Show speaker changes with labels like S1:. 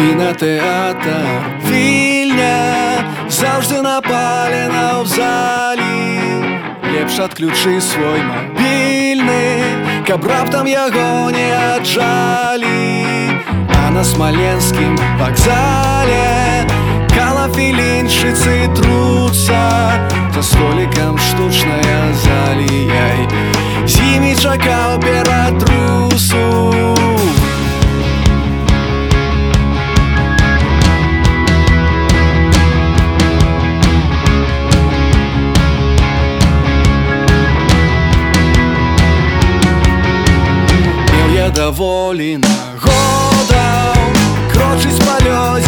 S1: Кінотеатр Вільня завжди напалена в залі. Лепш адключы свой мобільны, каб раптам яго не аджалі. А на смаленскім вакзале калафілінчыцы труцца за столикам штучная заліяй. З імі чакаў ператрусу. недоволен годом Крочись польот